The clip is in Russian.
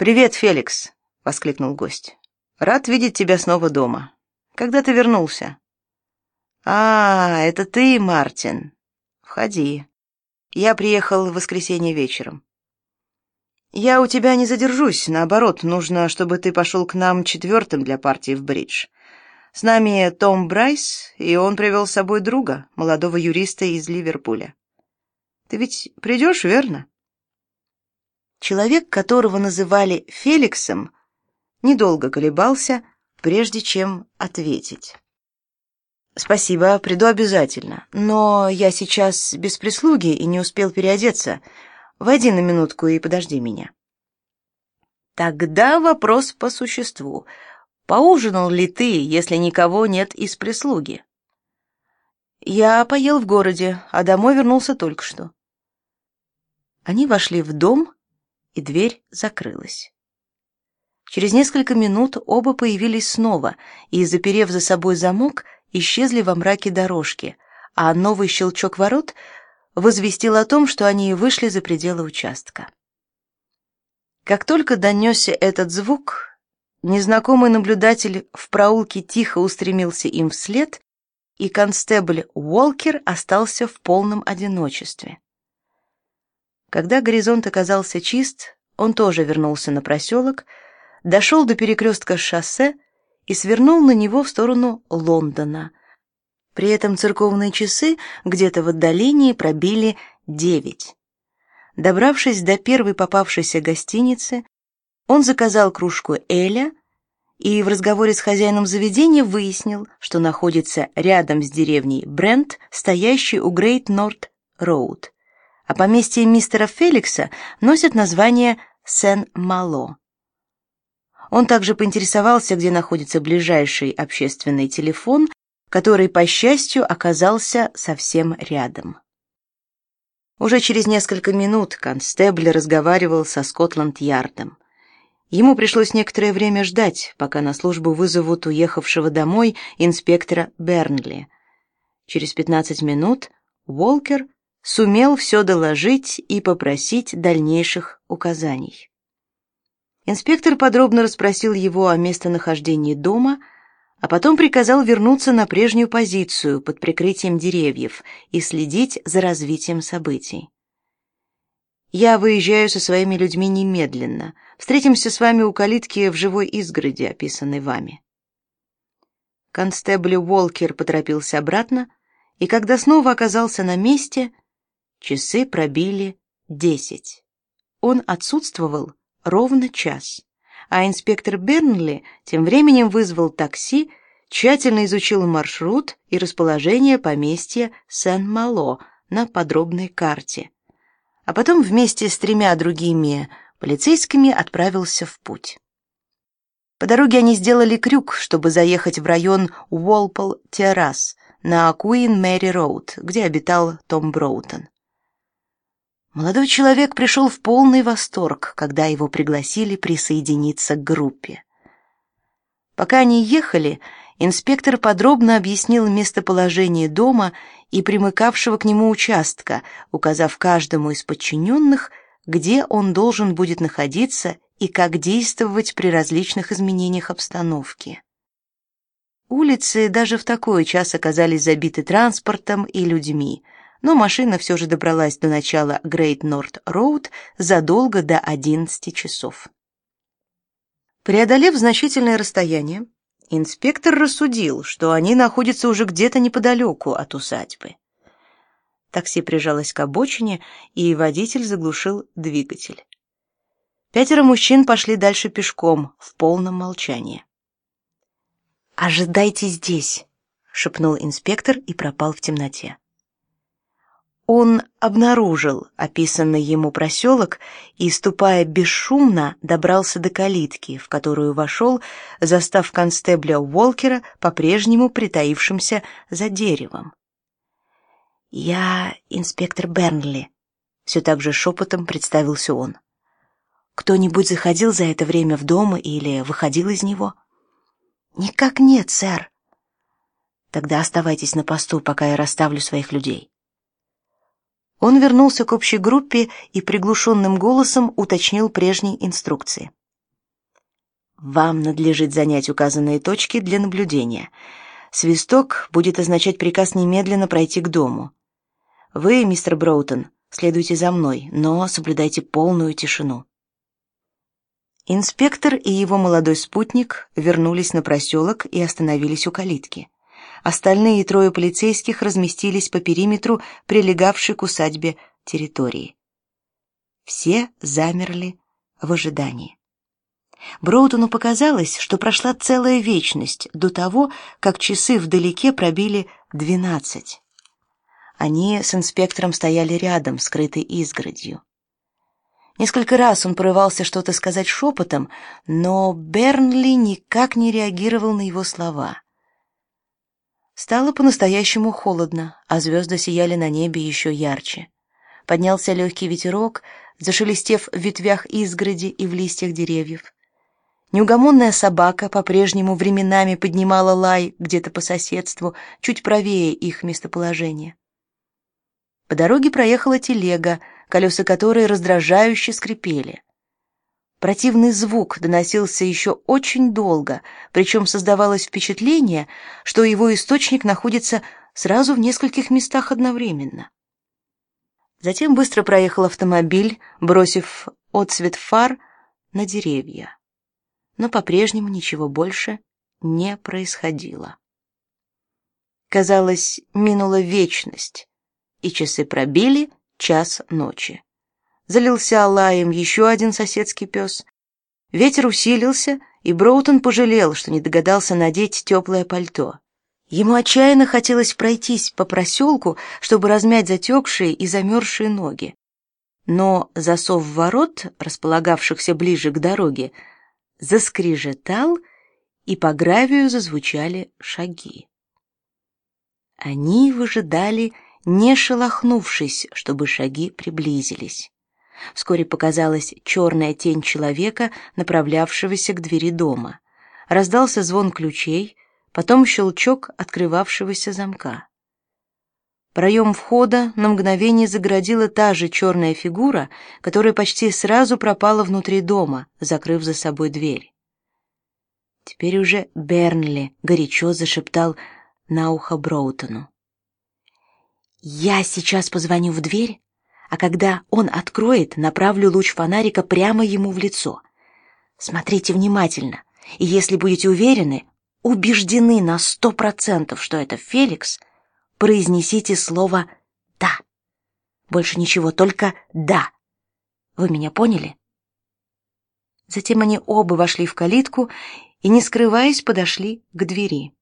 «Привет, Феликс!» — воскликнул гость. «Рад видеть тебя снова дома. Когда ты вернулся?» «А, это ты, Мартин. Входи. Я приехал в воскресенье вечером». «Я у тебя не задержусь, наоборот, нужно, чтобы ты пошел к нам четвертым для партии в бридж. С нами Том Брайс, и он привел с собой друга, молодого юриста из Ливерпуля. Ты ведь придешь, верно?» Человек, которого называли Феликсом, недолго колебался, прежде чем ответить. «Спасибо, приду обязательно, но я сейчас без прислуги и не успел переодеться. Войди на минутку и подожди меня». Тогда вопрос по существу. Поужинал ли ты, если никого нет из прислуги? Я поел в городе, а домой вернулся только что. Они вошли в дом, и дверь закрылась. Через несколько минут оба появились снова и, заперев за собой замок, исчезли во мраке дорожки, а новый щелчок ворот возвестил о том, что они вышли за пределы участка. Как только донесся этот звук, незнакомый наблюдатель в проулке тихо устремился им вслед, и констебль Уолкер остался в полном одиночестве. Когда горизонт оказался чист, он тоже вернулся на проселок, дошел до перекрестка шоссе и свернул на него в сторону Лондона. При этом церковные часы где-то в отдалении пробили девять. Добравшись до первой попавшейся гостиницы, он заказал кружку эля и в разговоре с хозяином заведения выяснил, что находится рядом с деревней Брент, стоящей у Грейт Норт Роуд а поместье мистера Феликса носит название Сен-Мало. Он также поинтересовался, где находится ближайший общественный телефон, который, по счастью, оказался совсем рядом. Уже через несколько минут констебль разговаривал со Скотланд-Ярдом. Ему пришлось некоторое время ждать, пока на службу вызовут уехавшего домой инспектора Бернли. Через 15 минут Уолкер сумел все доложить и попросить дальнейших указаний. Инспектор подробно расспросил его о местонахождении дома, а потом приказал вернуться на прежнюю позицию под прикрытием деревьев и следить за развитием событий. Я выезжаю со своими людьми немедленно. Встретимся с вами у калитки в живой изгороди, описанной вами. Констебль Уолкер поторопился обратно, и когда снова оказался на месте, Часы пробили десять. Он отсутствовал ровно час, а инспектор Бернли тем временем вызвал такси, тщательно изучил маршрут и расположение поместья Сен-Мало на подробной карте. А потом вместе с тремя другими полицейскими отправился в путь. По дороге они сделали крюк, чтобы заехать в район Уолпол-Террас на Куин-Мэри-Роуд, где обитал Том Броутон. Молодой человек пришел в полный восторг, когда его пригласили присоединиться к группе. Пока они ехали, инспектор подробно объяснил местоположение дома и примыкавшего к нему участка, указав каждому из подчиненных, где он должен будет находиться и как действовать при различных изменениях обстановки. Улицы даже в такой час оказались забиты транспортом и людьми — но машина все же добралась до начала Грейт Норт Роуд задолго до 11 часов. Преодолев значительное расстояние, инспектор рассудил, что они находятся уже где-то неподалеку от усадьбы. Такси прижалось к обочине, и водитель заглушил двигатель. Пятеро мужчин пошли дальше пешком, в полном молчании. «Ожидайте здесь», — шепнул инспектор и пропал в темноте он обнаружил описанный ему проселок и, ступая бесшумно, добрался до калитки, в которую вошел, застав констебля Уолкера по-прежнему притаившимся за деревом. «Я инспектор Бернли», — все так же шепотом представился он. «Кто-нибудь заходил за это время в дом или выходил из него?» «Никак нет, сэр». «Тогда оставайтесь на посту, пока я расставлю своих людей». Он вернулся к общей группе и приглушенным голосом уточнил прежние инструкции. Вам надлежит занять указанные точки для наблюдения. Свисток будет означать приказ немедленно пройти к дому. Вы, мистер Броутон, следуйте за мной, но соблюдайте полную тишину. Инспектор и его молодой спутник вернулись на проселок и остановились у калитки. Остальные трое полицейских разместились по периметру прилегавшей к усадьбе территории. Все замерли в ожидании. Броутону показалось, что прошла целая вечность до того, как часы вдалеке пробили двенадцать. Они с инспектором стояли рядом, скрытой изгородью. Несколько раз он порывался что-то сказать шепотом, но Бернли никак не реагировал на его слова. Стало по-настоящему холодно, а звезды сияли на небе еще ярче. Поднялся легкий ветерок, зашелестев в ветвях изгороди и в листьях деревьев. Неугомонная собака по-прежнему временами поднимала лай где-то по соседству, чуть правее их местоположения. По дороге проехала телега, колеса которой раздражающе скрипели. Противный звук доносился еще очень долго, причем создавалось впечатление, что его источник находится сразу в нескольких местах одновременно. Затем быстро проехал автомобиль, бросив отсвет фар на деревья но по-прежнему ничего больше не происходило. Казалось, минула вечность, и часы пробили час ночи. Залился лаем еще один соседский пес. Ветер усилился, и Броутон пожалел, что не догадался надеть теплое пальто. Ему отчаянно хотелось пройтись по проселку, чтобы размять затекшие и замерзшие ноги. Но засов ворот, располагавшихся ближе к дороге, заскрежетал, и по гравию зазвучали шаги. Они выжидали, не шелохнувшись, чтобы шаги приблизились. Вскоре показалась черная тень человека, направлявшегося к двери дома. Раздался звон ключей, потом щелчок открывавшегося замка. Проем входа на мгновение загородила та же черная фигура, которая почти сразу пропала внутри дома, закрыв за собой дверь. Теперь уже Бернли горячо зашептал на ухо Броутону. «Я сейчас позвоню в дверь, а когда он откроет, направлю луч фонарика прямо ему в лицо. Смотрите внимательно, и если будете уверены, убеждены на сто процентов, что это Феликс — произнесите слово «да». Больше ничего, только «да». Вы меня поняли? Затем они оба вошли в калитку и, не скрываясь, подошли к двери.